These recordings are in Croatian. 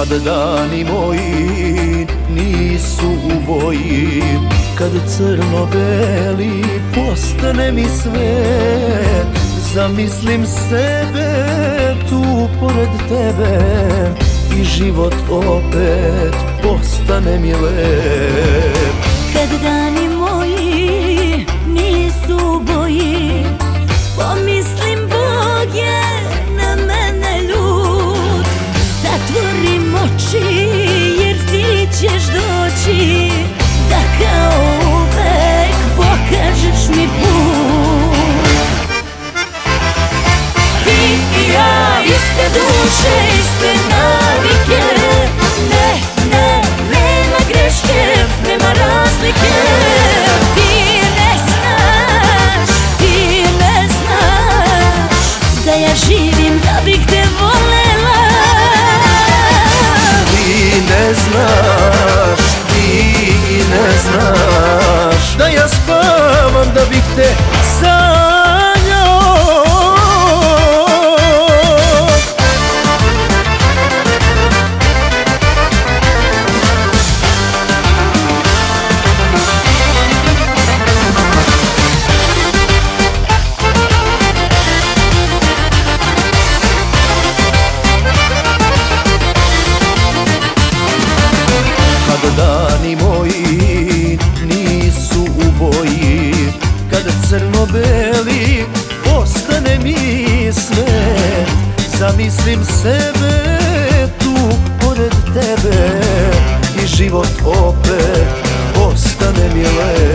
Kad dani moji nisu u boji Kad crno-beli postane mi svet Zamislim sebe tu pored tebe I život opet postane mi lep iste duše, iste navike. Ne, ne, nema greške, nema razlike. Ti ne znaš, ti ne znaš Da ja živim da bih te volela. Ti ne znaš, ti ne znaš Da ja spavam da bih te sanjao dani moji nisu u boji. Kad crno-beli postane mi svet Zamislim sebe tu pored tebe I život opet postane mi lep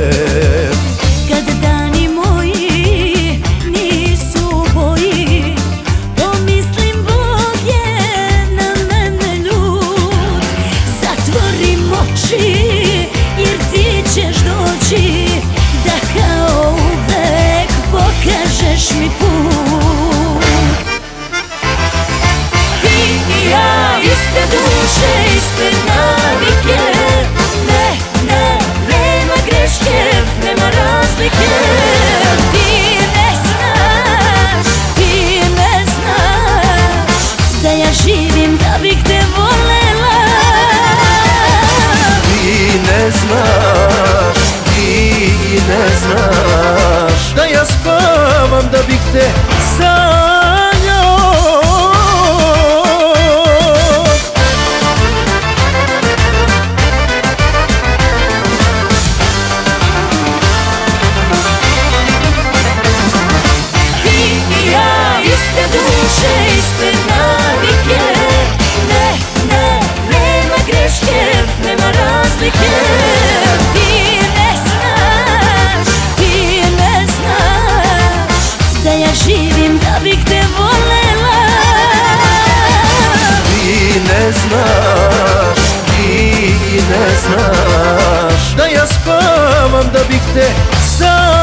iste navike. Ne, ne, nema greške, nema razlike. Ti ne znaš, ti ne znaš Da ja živim da bih te volela. Ti ne znaš, duše, iste navike. Ne, ne, nema greške, nema razlike. Ti ne znaš, ti ne znaš Da ja živim da bih te volela. Ti ne znaš, ti ne znaš Da ja spavam da bih te sanjao